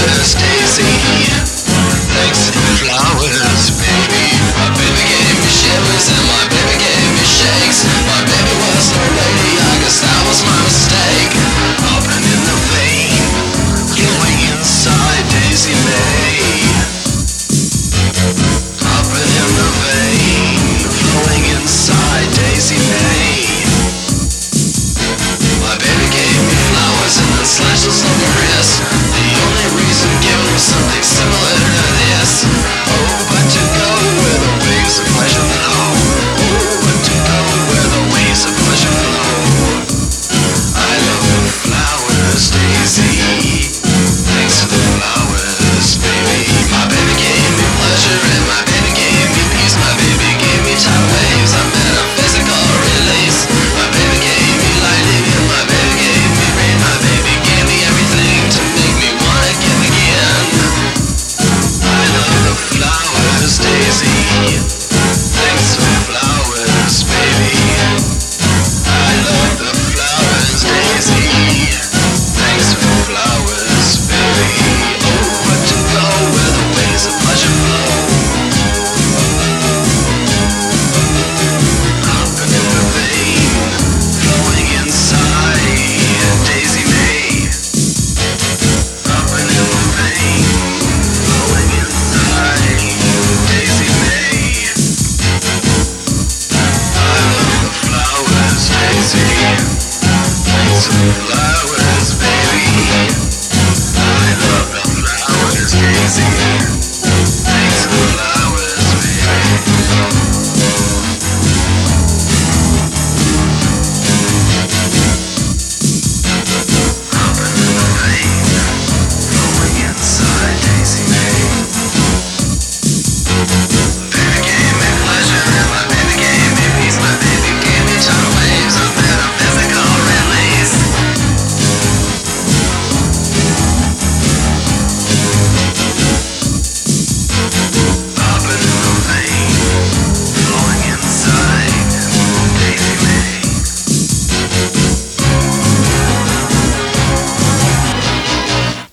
Mother's Daisy. Daisy.